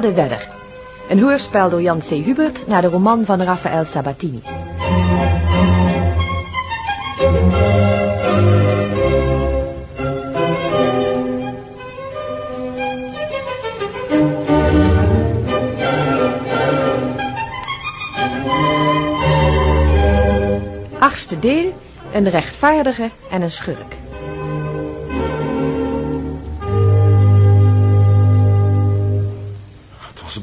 Wedder. Een hoorspel door Jan C. Hubert naar de roman van Raphaël Sabatini. Achtste deel, een rechtvaardige en een schurk.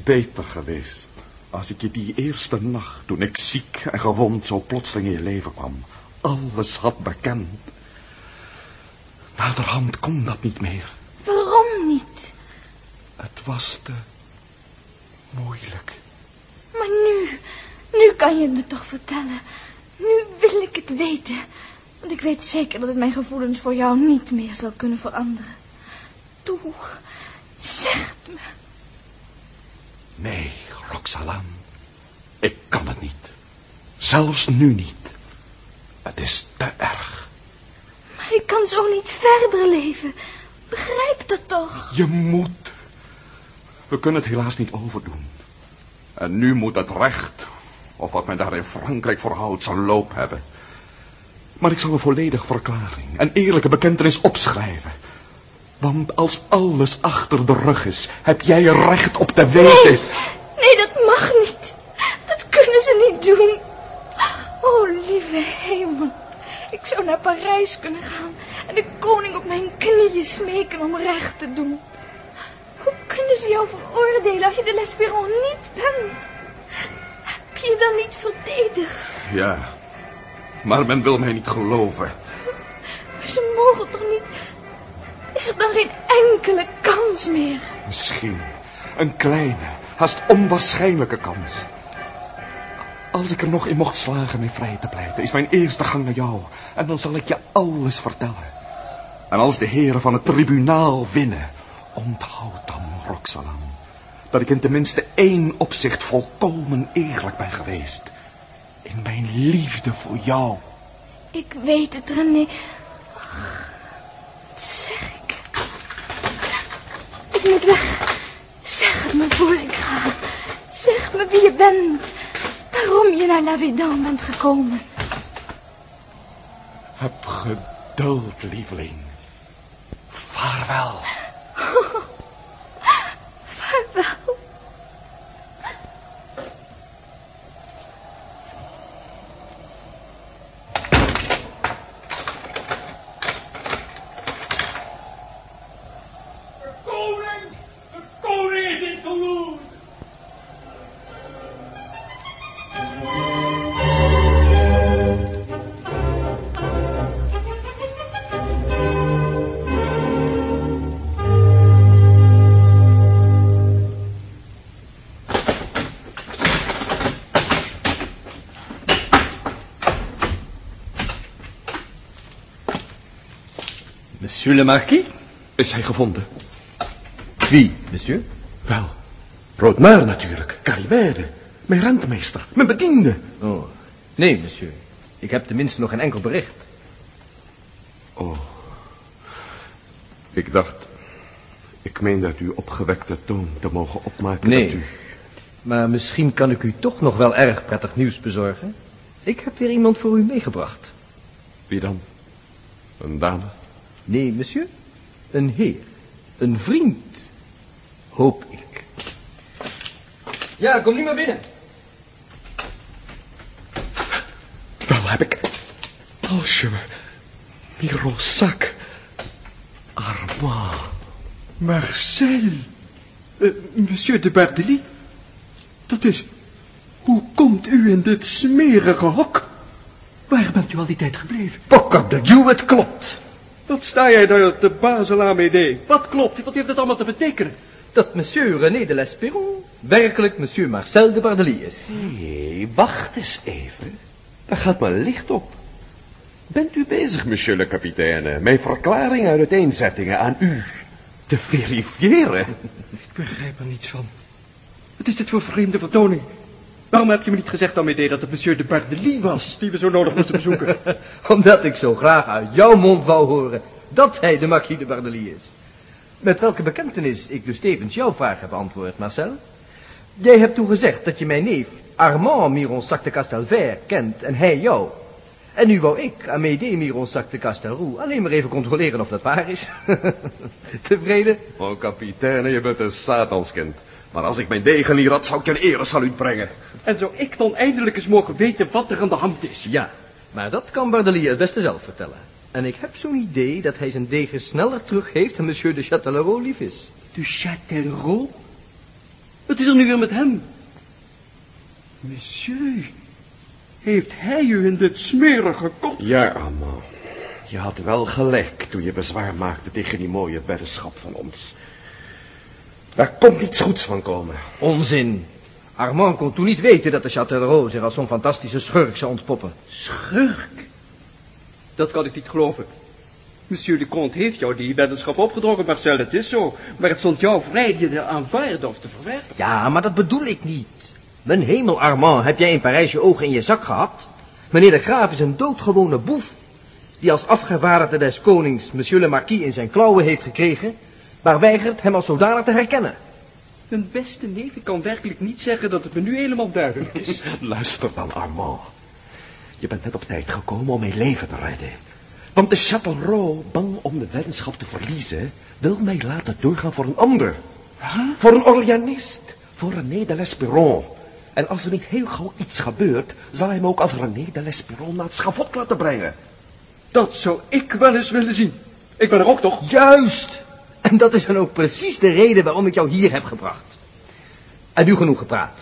Beter geweest als ik je die eerste nacht, toen ik ziek en gewond zo plotseling in je leven kwam, alles had bekend. Naderhand kon dat niet meer. Waarom niet? Het was te moeilijk. Maar nu, nu kan je het me toch vertellen. Nu wil ik het weten. Want ik weet zeker dat het mijn gevoelens voor jou niet meer zal kunnen veranderen. Toe, zeg het me. Nee, Roxalan. Ik kan het niet. Zelfs nu niet. Het is te erg. Maar ik kan zo niet verder leven. Begrijp dat toch? Je moet. We kunnen het helaas niet overdoen. En nu moet het recht, of wat men daar in Frankrijk voor houdt, zijn loop hebben. Maar ik zal een volledige verklaring, een eerlijke bekentenis opschrijven. Want als alles achter de rug is, heb jij recht op te weten. Nee, nee, dat mag niet. Dat kunnen ze niet doen. Oh, lieve hemel. Ik zou naar Parijs kunnen gaan en de koning op mijn knieën smeken om recht te doen. Hoe kunnen ze jou veroordelen als je de L'Espéron niet bent? Heb je je dan niet verdedigd? Ja, maar men wil mij niet geloven. Maar ze mogen toch niet... Is er dan geen enkele kans meer? Misschien een kleine, haast onwaarschijnlijke kans. Als ik er nog in mocht slagen mij vrij te pleiten, is mijn eerste gang naar jou. En dan zal ik je alles vertellen. En als de heren van het tribunaal winnen, onthoud dan, Roxalan, dat ik in tenminste één opzicht volkomen eerlijk ben geweest. In mijn liefde voor jou. Ik weet het, René. Ach, wat zeg ik? Ik Zeg het me voor ik ga. Zeg me wie je bent. Waarom je naar La Védan bent gekomen. Heb geduld, lieveling. Vaarwel. Monsieur le marquis? Is hij gevonden? Wie, monsieur? Wel, Roodmuir natuurlijk, Carrière, mijn rentmeester, mijn bediende. Oh, nee, monsieur. Ik heb tenminste nog geen enkel bericht. Oh, ik dacht, ik meen dat u opgewekte toon te mogen opmaken Nee. dat u... Maar misschien kan ik u toch nog wel erg prettig nieuws bezorgen. Ik heb weer iemand voor u meegebracht. Wie dan? Een dame? Nee, monsieur. Een heer. Een vriend. Hoop ik. Ja, kom nu maar binnen. Wel heb ik... Palsje, Mirosak, Armand. Marcel. Eh, monsieur de Bardelie. Dat is... Hoe komt u in dit smerige hok? Waar bent u al die tijd gebleven? Pokkadou, het klopt. Wat sta jij daar op de Basel-Amédée? Wat klopt? Wat heeft het allemaal te betekenen? Dat monsieur René de l'Espéron werkelijk monsieur Marcel de Bardelie is. Hé, wacht eens even. Daar gaat maar licht op. Bent u bezig, monsieur le capitaine, mijn verklaring uit uiteenzettingen aan u te verifiëren? Ik begrijp er niets van. Wat is dit voor vreemde vertoning? Waarom heb je me niet gezegd, Amédée, dat het monsieur de Bardelie was... die we zo nodig moesten bezoeken? Omdat ik zo graag uit jouw mond wou horen dat hij de marquis de Bardelie is. Met welke bekentenis ik dus tevens jouw vraag heb beantwoord, Marcel. Jij hebt toen gezegd dat je mijn neef Armand Mironsac de Castelvert kent en hij jou. En nu wou ik, Amédée Mironsac de Castelroux, alleen maar even controleren of dat waar is. Tevreden? Oh, kapitein, je bent een satanskind. Maar als ik mijn degen hier had, zou ik je een eresaluut brengen. En zou ik dan eindelijk eens mogen weten wat er aan de hand is? Ja, maar dat kan Bardelier het beste zelf vertellen. En ik heb zo'n idee dat hij zijn degen sneller terug heeft dan monsieur de Châtellerault lief is. Du Châtellerault? Wat is er nu weer met hem? Monsieur, heeft hij u in dit smerige kop... Ja, Armand. Je had wel gelijk toen je bezwaar maakte tegen die mooie beddenschap van ons. Daar komt niets goeds van komen. Onzin. Armand kon toen niet weten dat de Châtellerault zich als zo'n fantastische schurk zou ontpoppen. Schurk? Dat kan ik niet geloven. Monsieur de Comte heeft jou die weddenschap opgedrongen, Marcel, het is zo. Maar het stond jou vrij je te aanvaarden of te verwerpen. Ja, maar dat bedoel ik niet. Mijn hemel, Armand, heb jij in Parijs je ogen in je zak gehad? Meneer de Graaf is een doodgewone boef... die als afgevaardigde des konings monsieur le marquis in zijn klauwen heeft gekregen... maar weigert hem als zodanig te herkennen. Mijn beste neef, ik kan werkelijk niet zeggen dat het me nu helemaal duidelijk is. Luister dan, Armand. Je bent net op tijd gekomen om mijn leven te redden. Want de Châtellerault, bang om de weddenschap te verliezen, wil mij laten doorgaan voor een ander. Voor een Orleanist, voor René de Lespiron. En als er niet heel gauw iets gebeurt, zal hij me ook als René de Lespiron naar het schavot laten brengen. Dat zou ik wel eens willen zien. Ik ben er ook toch? Juist! En dat is dan ook precies de reden waarom ik jou hier heb gebracht. En nu genoeg gepraat.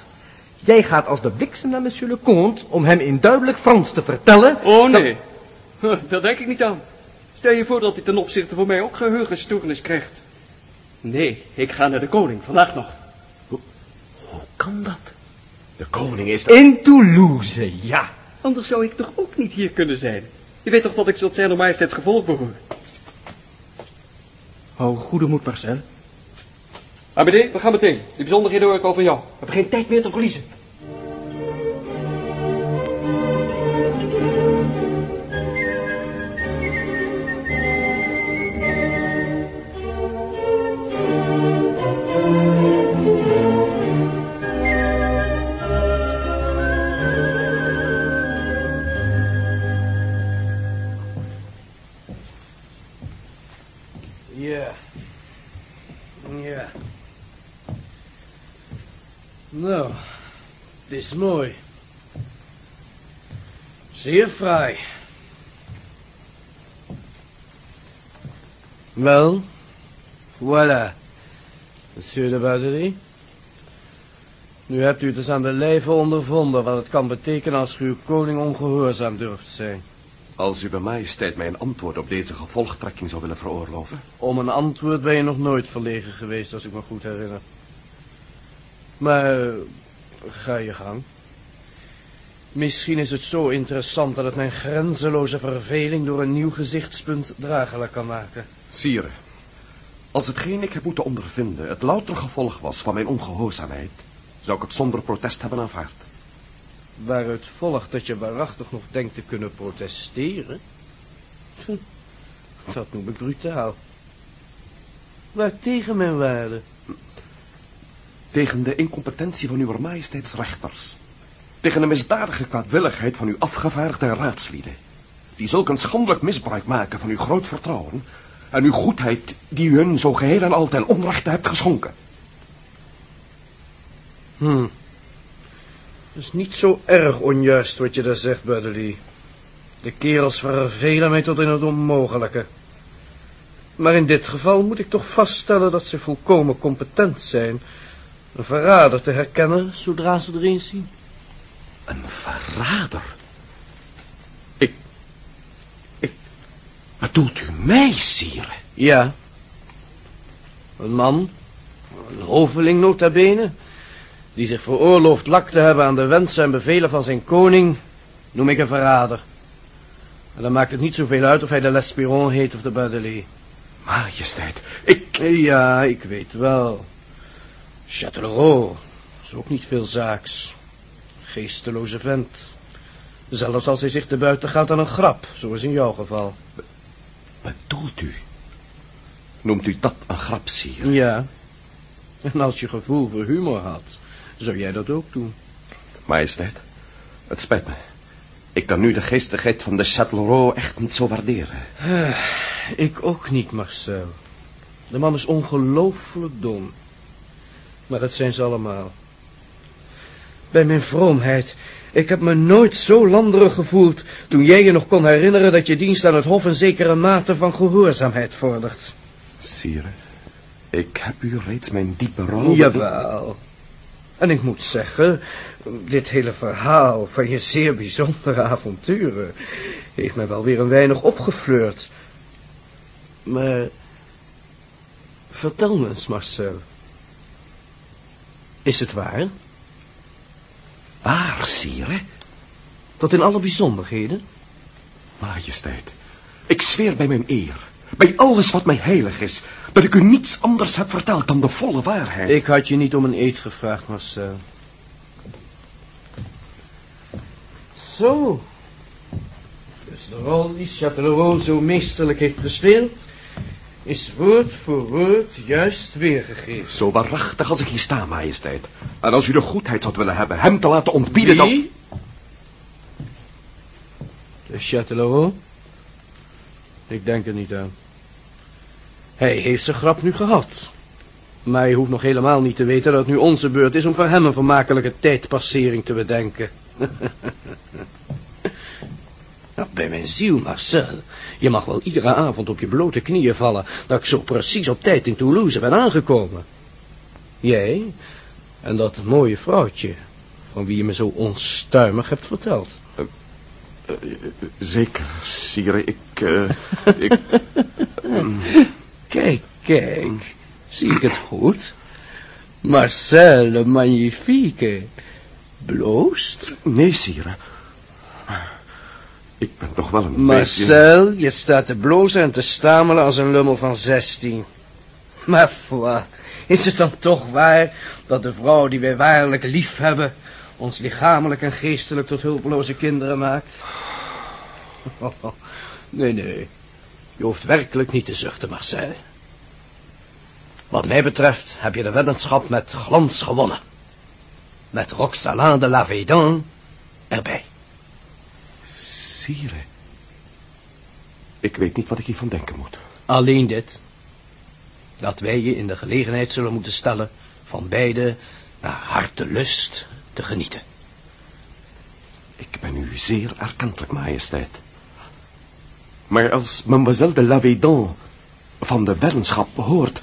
Jij gaat als de bliksem naar monsieur le comte om hem in duidelijk Frans te vertellen... Oh dat- nee, Huh, daar denk ik niet aan. Stel je voor dat hij ten opzichte van mij ook geheugenstoornis krijgt. Nee, ik ga naar de koning, vandaag nog. Hoe kan dat? De koning is... In Toulouse, ja. Anders zou ik toch ook niet hier kunnen zijn. Je weet toch dat ik tot zijn majesteits gevolg behoor. Hou goede moed, Marcel. Amédée, we gaan meteen. Die bijzonderheden hoor ik al van jou. We hebben geen tijd meer te verliezen. Is mooi. Zeer fraai. Wel, voilà. Monsieur de Bouderie. Nu hebt u dus aan de lijve ondervonden wat het kan betekenen als u uw koning ongehoorzaam durft zijn. Als uw majesteit mij een antwoord op deze gevolgtrekking zou willen veroorloven. Om een antwoord ben je nog nooit verlegen geweest, als ik me goed herinner. Maar, ga je gang. Misschien is het zo interessant dat het mijn grenzeloze verveling door een nieuw gezichtspunt draaglijk kan maken. Sire, als hetgeen ik heb moeten ondervinden het louter gevolg was van mijn ongehoorzaamheid, zou ik het zonder protest hebben aanvaard. Waaruit volgt dat je waarachtig nog denkt te kunnen protesteren? Hm, Dat noem ik brutaal. Waartegen mijn waarde? Tegen de incompetentie van uw majesteitsrechters. Tegen de misdadige kwaadwilligheid van uw afgevaardigde raadslieden. Die zulk een schandelijk misbruik maken van uw groot vertrouwen. En uw goedheid die u hun zo geheel en al ten onrechte hebt geschonken. Hm. Het is niet zo erg onjuist wat je daar zegt, Budley. De kerels vervelen mij tot in het onmogelijke. Maar in dit geval moet ik toch vaststellen dat ze volkomen competent zijn... een verrader te herkennen zodra ze erin zien. Een verrader. Ik... Ik... Bedoelt u mij, sire? Ja. Een man, een hoveling nota bene, die zich veroorlooft lak te hebben aan de wensen en bevelen van zijn koning, noem ik een verrader. En dan maakt het niet zoveel uit of hij de Lespiron heet of de Baudelaire. Majesteit, ik... Ja, ik weet wel. Châtellerault is ook niet veel zaaks. Geesteloze vent. Zelfs als hij zich te buiten gaat aan een grap, zoals in jouw geval. Bedoelt u Noemt u dat een grap, sire? Ja. En als je gevoel voor humor had, zou jij dat ook doen. Majesteit, het spijt me. Ik kan nu de geestigheid van de Châtellerault echt niet zo waarderen. Ah, ik ook niet, Marcel. De man is ongelooflijk dom. Maar dat zijn ze allemaal. Bij mijn vroomheid. Ik heb me nooit zo landerig gevoeld toen jij je nog kon herinneren dat je dienst aan het hof een zekere mate van gehoorzaamheid vordert. Sire, ik heb u reeds mijn diepe rouw... Jawel. En ik moet zeggen, dit hele verhaal van je zeer bijzondere avonturen heeft mij wel weer een weinig opgefleurd. Maar vertel me eens, Marcel. Is het waar? Waar, sire? Tot in alle bijzonderheden? Majesteit, ik zweer bij mijn eer, bij alles wat mij heilig is, dat ik u niets anders heb verteld dan de volle waarheid. Ik had je niet om een eed gevraagd, Marcel. Zo. Dus de rol die Châtellerault zo meesterlijk heeft gespeeld, is woord voor woord juist weergegeven. Zo waarachtig als ik hier sta, majesteit. En als u de goedheid zou willen hebben hem te laten ontbieden... Wie? De Châtellerault? Ik denk er niet aan. Hij heeft zijn grap nu gehad. Maar je hoeft nog helemaal niet te weten dat het nu onze beurt is om voor hem een vermakelijke tijdpassering te bedenken. nou, bij mijn ziel, Marcel. Je mag wel iedere avond op je blote knieën vallen dat ik zo precies op tijd in Toulouse ben aangekomen. Jij en dat mooie vrouwtje van wie je me zo onstuimig hebt verteld. Uh, zeker, sire, ik... Uh, ik um... Kijk, kijk, zie ik het goed? Marcel Magnifique bloost? Nee, sire. Ik ben toch wel een Marcel, je staat te blozen en te stamelen als een lummel van zestien. Maar foi, is het dan toch waar dat de vrouw die wij waarlijk lief hebben ons lichamelijk en geestelijk tot hulpeloze kinderen maakt? nee, nee, je hoeft werkelijk niet te zuchten, Marcel. Wat mij betreft heb je de weddenschap met glans gewonnen. Met Roxalin de Lavédan erbij. Ik weet niet wat ik hiervan denken moet. Alleen dit. Dat wij je in de gelegenheid zullen moeten stellen van beide naar hartelust te genieten. Ik ben u zeer erkentelijk, majesteit. Maar als mademoiselle de Lavédan van de weddenschap hoort...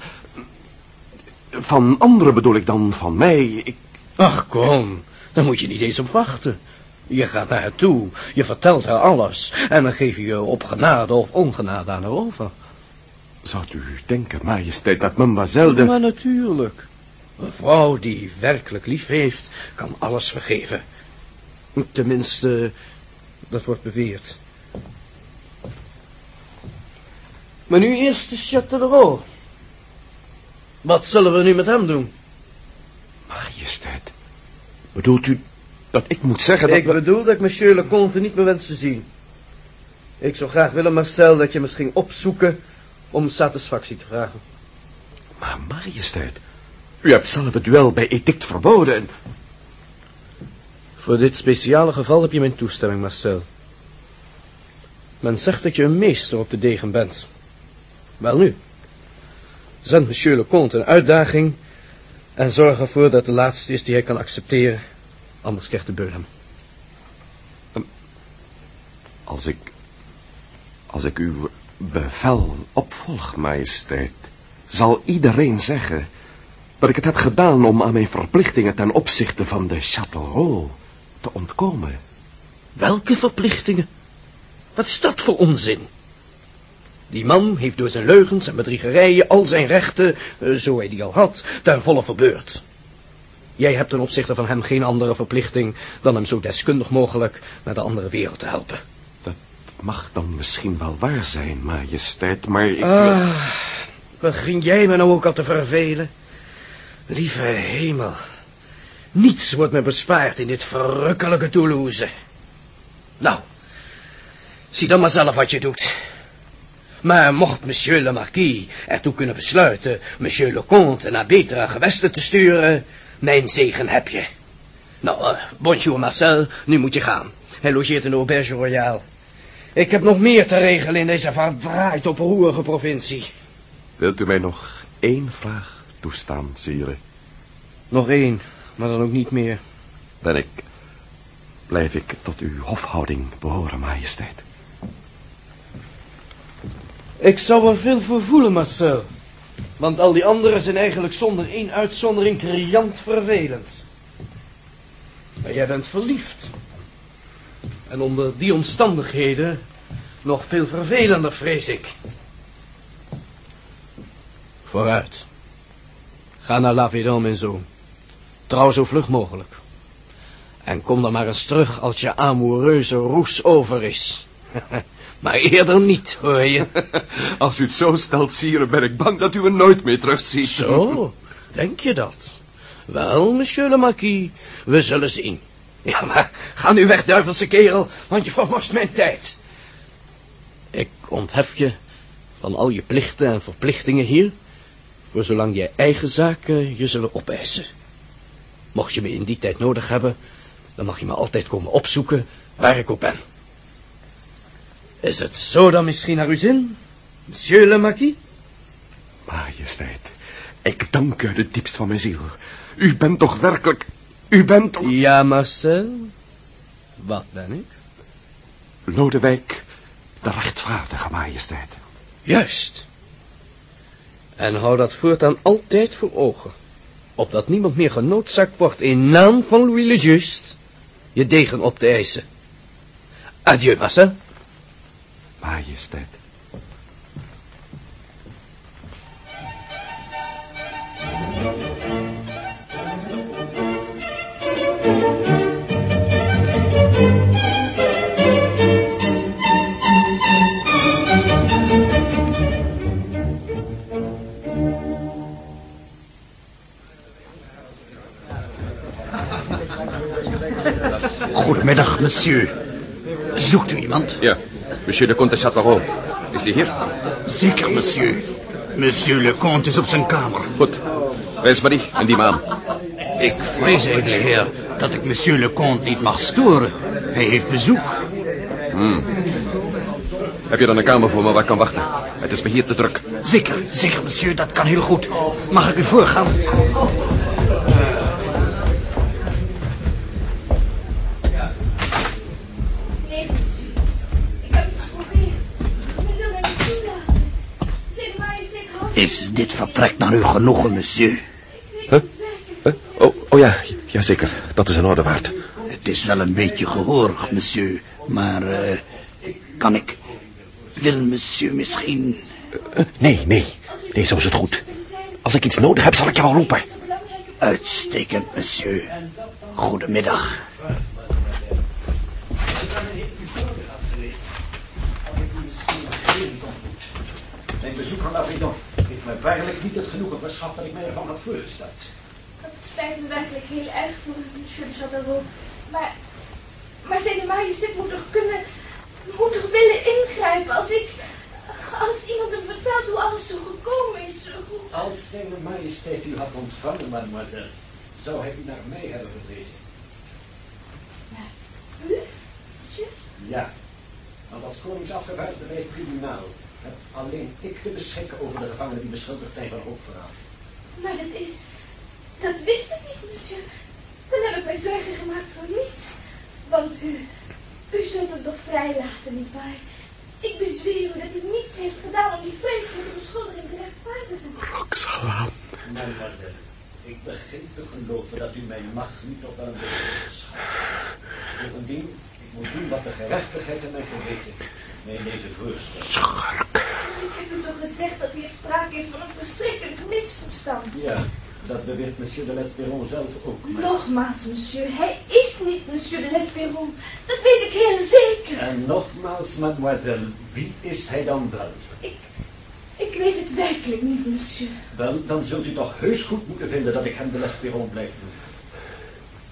Van anderen bedoel ik dan, van mij, ik... Ach, kom, daar moet je niet eens op wachten. Je gaat naar haar toe, je vertelt haar alles... en dan geef je je op genade of ongenade aan haar over. Zou u denken, majesteit, dat mademoiselle de... Maar natuurlijk. Een vrouw die werkelijk lief heeft, kan alles vergeven. Tenminste, dat wordt beweerd. Maar nu eerst de Châtellerault. Wat zullen we nu met hem doen? Majesteit, bedoelt u dat ik moet zeggen dat... Ik bedoel dat ik monsieur le comte niet meer wens te zien. Ik zou graag willen, Marcel, dat je me ging opzoeken om satisfactie te vragen. Maar majesteit, u hebt zelf het duel bij edict verboden en... Voor dit speciale geval heb je mijn toestemming, Marcel. Men zegt dat je een meester op de degen bent. Wel nu, zend monsieur le comte een uitdaging en zorg ervoor dat de laatste is die hij kan accepteren, anders krijgt de beul hem. Als ik, als ik uw bevel opvolg, majesteit, zal iedereen zeggen dat ik het heb gedaan om aan mijn verplichtingen ten opzichte van de Châtellerault te ontkomen. Welke verplichtingen? Wat is dat voor onzin? Die man heeft door zijn leugens en bedriegerijen al zijn rechten, eh, zo hij die al had, ten volle verbeurd. Jij hebt ten opzichte van hem geen andere verplichting dan hem zo deskundig mogelijk naar de andere wereld te helpen. Dat mag dan misschien wel waar zijn, majesteit, maar ik... Ah, begin jij me nou ook al te vervelen? Lieve hemel, niets wordt me bespaard in dit verrukkelijke Toulouse. Nou, zie dan maar zelf wat je doet. Maar mocht monsieur le marquis ertoe kunnen besluiten monsieur le comte naar betere gewesten te sturen, mijn zegen heb je. Nou, uh, bonjour Marcel, nu moet je gaan. Hij logeert in de Auberge Royale. Ik heb nog meer te regelen in deze verdraaid op roerige provincie. Wilt u mij nog één vraag toestaan, sire? Nog één, maar dan ook niet meer. Ben ik... Blijf ik tot uw hofhouding behoren, majesteit? Ik zou er veel voor voelen, Marcel. Want al die anderen zijn eigenlijk zonder één uitzondering criant vervelend. Maar jij bent verliefd. En onder die omstandigheden nog veel vervelender, vrees ik. Vooruit. Ga naar La mijn zoon. Trouw zo vlug mogelijk. En kom dan maar eens terug als je amoureuze roes over is. maar eerder niet, hoor je. Als u het zo stelt, sire, ben ik bang dat u er nooit meer terugziet. Zo, denk je dat? Wel, monsieur le marquis, we zullen zien. Ja, maar ga nu weg, duivelse kerel, want je vermost mijn tijd. Ik onthef je van al je plichten en verplichtingen hier, voor zolang je eigen zaken je zullen opeisen. Mocht je me in die tijd nodig hebben, dan mag je me altijd komen opzoeken, waar ik ook ben. Is het zo dan misschien naar uw zin, monsieur le marquis? Majesteit, ik dank u het diepst van mijn ziel. U bent toch werkelijk... U bent toch... Ja, Marcel. Wat ben ik? Lodewijk, de rechtvaardige majesteit. Juist. En hou dat voortaan altijd voor ogen. Opdat niemand meer genoodzaakt wordt in naam van Louis le Just je degen op te eisen. Adieu, Marcel. Majesteit. Goedemiddag, monsieur. Zoekt u iemand? Ja, monsieur de comte de Châtellerault. Is die hier? Zeker, monsieur. Monsieur le comte is op zijn kamer. Goed. Wijs maar die en die maan. Ik vrees, edele heer, dat ik monsieur le comte niet mag storen. Hij heeft bezoek. Hmm. Heb je dan een kamer voor me waar ik kan wachten? Het is me hier te druk. Zeker, zeker, monsieur, dat kan heel goed. Mag ik u voorgaan? Is dit vertrek naar uw genoegen, monsieur? Huh? Huh? Oh, oh ja, jazeker. Dat is in orde waard. Het is wel een beetje gehoor, monsieur. Maar, eh, kan ik... Wil monsieur misschien... Eh, nee, nee. Nee, zo is het goed. Als ik iets nodig heb, zal ik jou wel roepen. Uitstekend, monsieur. Goedemiddag. Mijn bezoek aan La Védan heeft mij waarlijk niet het genoegen verschaft dat ik mij ervan had voorgesteld. Het spijt me werkelijk heel erg voor monsieur de. Maar, maar zijn majesteit moet toch kunnen, moet toch willen ingrijpen als ik, als iemand hem vertelt hoe alles zo gekomen is. Hoe... Als zijn majesteit u had ontvangen, mademoiselle, zou hij u naar mij hebben verwezen. Naar u, monsieur? Ja, want als koningsafgevaardigde bij het tribunaal heb alleen ik te beschikken over de gevangenen die beschuldigd zijn van hoogverraad. Maar dat is, dat wist ik niet, monsieur. Dan heb ik mij zorgen gemaakt voor niets. Want u, u zult hem toch vrijlaten, nietwaar? Ik bezweer u dat u niets heeft gedaan om die vreselijke beschuldiging te rechtvaardigen. Roxalaan. Mademoiselle, ik begin te geloven dat u mijn macht niet op wel een beetje beschouwt. Bovendien, moet doen wat de gerechtigheid en mijn geweten mij in deze voorstelt. Schurk. Ik heb u toch gezegd dat hier sprake is van een verschrikkelijk misverstand. Ja, dat beweert monsieur de Lesperon zelf ook. Maar... Nogmaals, monsieur, hij is niet monsieur de Lesperon. Dat weet ik heel zeker. En nogmaals, mademoiselle, wie is hij dan wel? Ik, ik weet het werkelijk niet, monsieur. Wel, dan zult u toch heus goed moeten vinden dat ik hem de Lesperon blijf noemen.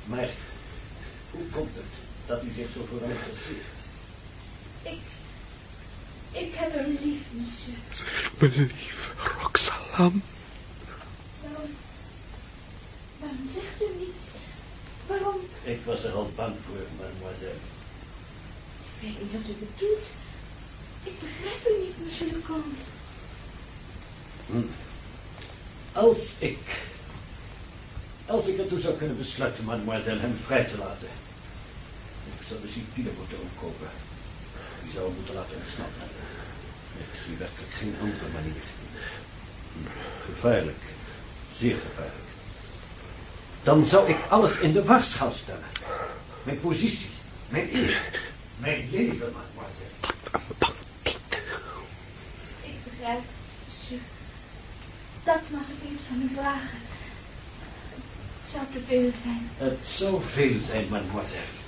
Maar hoe komt het dat u zich zo interesseert? Ik, Ik heb hem lief, monsieur. Zeg me lief, Roxalam. Waarom... Waarom zegt u niets? Waarom... Ik was er al bang voor, mademoiselle. Ik weet niet wat u bedoelt. Ik begrijp u niet, monsieur le comte. Hm. Als ik... Als ik ertoe zou kunnen besluiten, mademoiselle, hem vrij te laten. Ik zou de cipiele moeten omkopen. Die zou hem moeten laten ontsnappen. Ik zie werkelijk geen andere manier. Gevaarlijk. Zeer gevaarlijk. Dan zou ik alles in de warschaal stellen. Mijn positie, mijn eer, mijn leven, mademoiselle. Ik begrijp het, monsieur. Dat mag ik eens van u vragen. Het zou te veel zijn. Het zou veel zijn, mademoiselle.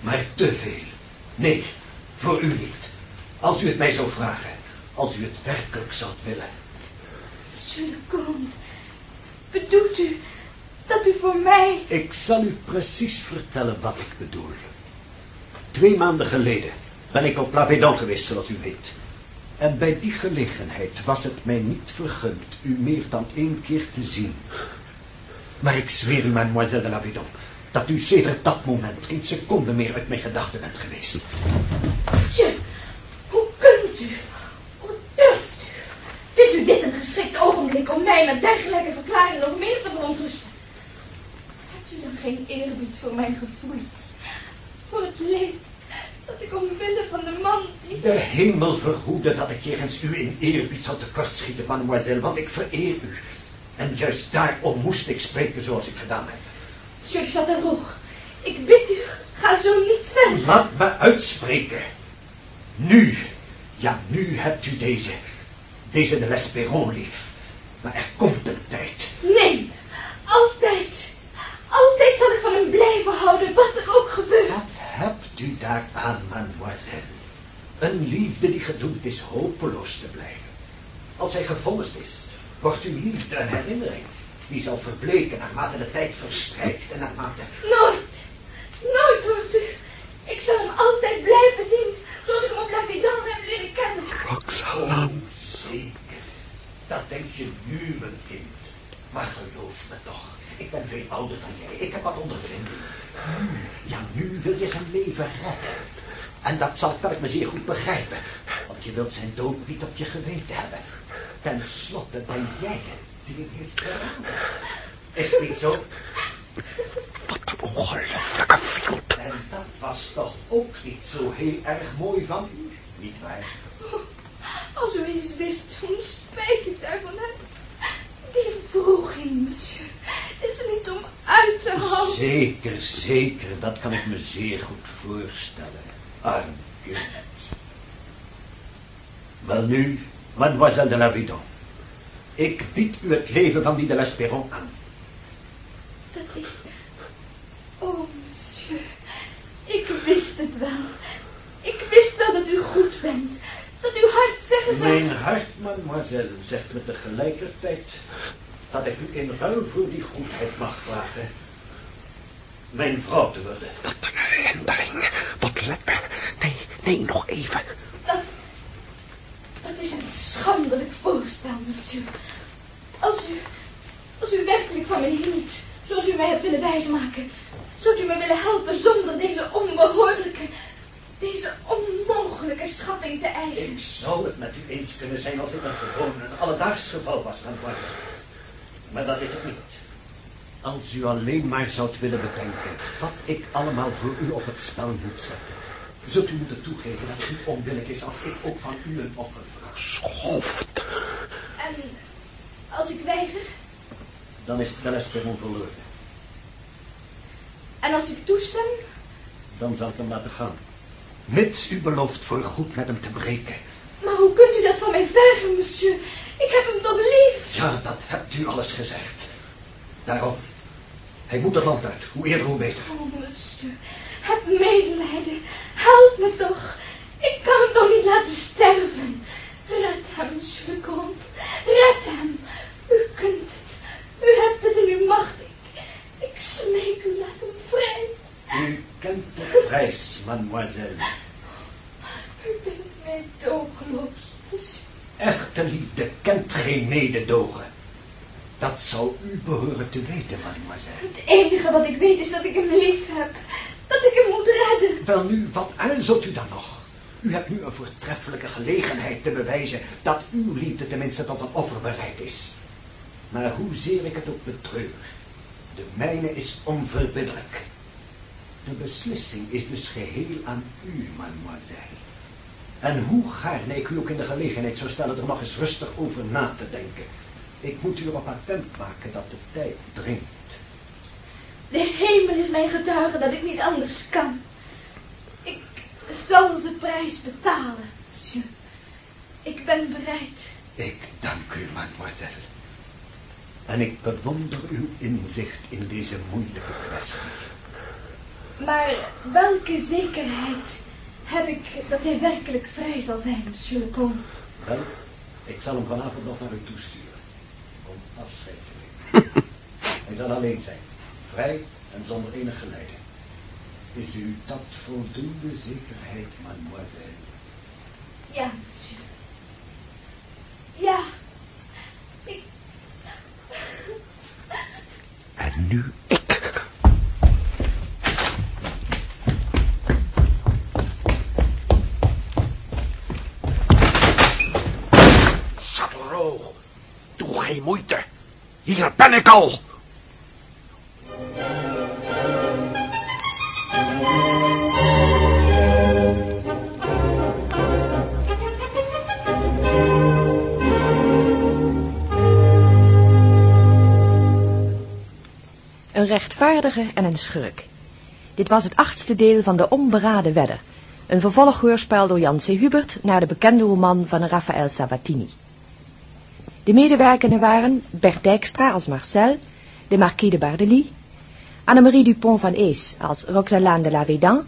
Maar te veel. Nee, voor u niet. Als u het mij zou vragen. Als u het werkelijk zou willen. Monsieur le comte, bedoelt u dat u voor mij... Ik zal u precies vertellen wat ik bedoel. Twee maanden geleden ben ik op La Védan geweest, zoals u weet. En bij die gelegenheid was het mij niet vergund u meer dan één keer te zien. Maar ik zweer u, mademoiselle de La Védan, dat u sedert dat moment geen seconde meer uit mijn gedachten bent geweest. Hoe kunt u? Hoe durft u? Vindt u dit een geschikt ogenblik om mij met dergelijke verklaringen nog meer te verontrusten? Hebt u dan geen eerbied voor mijn gevoelens? Voor het leed dat ik omwille van de man die... De hemel verhoede dat ik jegens u in eerbied zou tekortschieten, mademoiselle, want ik vereer u. En juist daarom moest ik spreken zoals ik gedaan heb. Monsieur Châtellerault, ik bid u, ga zo niet verder. Laat me uitspreken. Nu, ja, nu hebt u deze, deze de L'Esperon lief. Maar er komt een tijd. Nee, altijd. Altijd zal ik van hem blijven houden, wat er ook gebeurt. Wat hebt u daaraan, mademoiselle? Een liefde die gedoemd is hopeloos te blijven. Als hij gevonnist is, wordt uw liefde een herinnering. Die zal verbleken naarmate de tijd verstrijkt en naarmate... Nooit, nooit hoort u. Ik zal hem altijd blijven zien, zoals ik hem op La Vidane heb leren kennen. Roxalam. Zeker. Dat denk je nu, mijn kind. Maar geloof me toch, ik ben veel ouder dan jij. Ik heb wat ondervinding. Nu, ja, nu wil je zijn leven redden. En dat zal, kan ik me zeer goed begrijpen. Want je wilt zijn dood niet op je geweten hebben. Ten slotte ben jij het Is het niet zo? Wat een ongelooflijke fielt. En dat was toch ook niet zo heel erg mooi van u, niet waar? Als u eens wist hoe spijt ik daarvan heb. Die vroeging, monsieur, is er niet om uit te houden. Zeker, zeker, dat kan ik me zeer goed voorstellen. Arm kind. Wel nu, mademoiselle de la Vidon. Ik bied u het leven van die de l'Esperon aan. Dat is... Oh, monsieur, ik wist het wel. Ik wist wel dat u goed bent. Dat uw hart zeggen zou... Mijn hart, mademoiselle, zegt me tegelijkertijd dat ik u in ruil voor die goedheid mag vragen mijn vrouw te worden. Wat een herinnering. Wat lekker. Nee, nee, nog even. Dat... Dat is een schandelijk voorstel, monsieur. Als u... Als u werkelijk van me hield, zoals u mij hebt willen wijsmaken... zou u me willen helpen zonder deze onbehoorlijke... deze onmogelijke schatting te eisen. Ik zou het met u eens kunnen zijn als dit een gewoon, een alledaags geval was, mademoiselle. Maar dat is het niet. Als u alleen maar zou willen bedenken wat ik allemaal voor u op het spel moet zetten, zult u moeten toegeven dat het niet onbillijk is als ik ook van u een offer vraag. Schoft. En als ik weiger? Dan is de Lesperon verloren. En als ik toestem? Dan zal ik hem laten gaan. Mits u belooft voor goed met hem te breken. Maar hoe kunt u dat van mij vergen, monsieur? Ik heb hem toch lief? Ja, dat hebt u alles gezegd. Daarom, hij moet het land uit. Hoe eerder, hoe beter. Oh, monsieur, heb medelijden. Help me toch. Ik kan hem toch niet laten sterven. Red hem, comte. Red hem. U kunt het. U hebt het in uw macht. Ik, ik smeek u, laat hem vrij. U kent de prijs, mademoiselle. U bent Meedogenloos. Echte liefde kent geen mededogen. Dat zou u behoren te weten, mademoiselle. Het enige wat ik weet is dat ik hem lief heb. Dat ik hem moet redden. Wel nu, wat aarzelt u dan nog? U hebt nu een voortreffelijke gelegenheid te bewijzen dat uw liefde tenminste tot een offer bereid is. Maar hoezeer ik het ook betreur, de mijne is onverbiddelijk. De beslissing is dus geheel aan u, mademoiselle. En hoe gaarne ik u ook in de gelegenheid zou stellen er nog eens rustig over na te denken. Ik moet u erop attent maken dat de tijd dringt. De hemel is mijn getuige dat ik niet anders kan. Ik zal de prijs betalen, monsieur. Ik ben bereid. Ik dank u, mademoiselle. En ik bewonder uw inzicht in deze moeilijke kwestie. Maar welke zekerheid heb ik dat hij werkelijk vrij zal zijn, monsieur le comte? Wel, ik zal hem vanavond nog naar u toesturen. Om afscheid te nemen. hij zal alleen zijn, vrij en zonder enig geleide. Is u dat voldoende zekerheid, mademoiselle? Ja, monsieur. Ja. Ik... En nu ik. Châtellerault, doe geen moeite. Hier ben ik al. Een rechtvaardige en een schurk. Dit was het achtste deel van De Onberaden Wedder. Een vervolghoorspel door Jan C. Hubert naar de bekende roman van Raphaël Sabatini. De medewerkenden waren Bert Dijkstra als Marcel, de Marquis de Bardely, Annemarie Dupont van Ees als Roxalane de la Védan,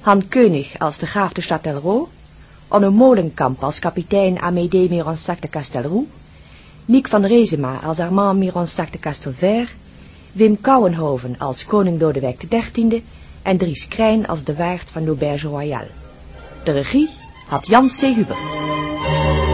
Han Keunig als de graaf de Châtellerault, Onno Molenkamp als kapitein Amédée Mironsac de Castelroux, Niek van Rezema als Armand Mironsac de Castelvert, Wim Kouwenhoven als koning Lodewijk XIII en Dries Krijn als de waard van l'Auberge Royale. De regie had Jan C. Hubert.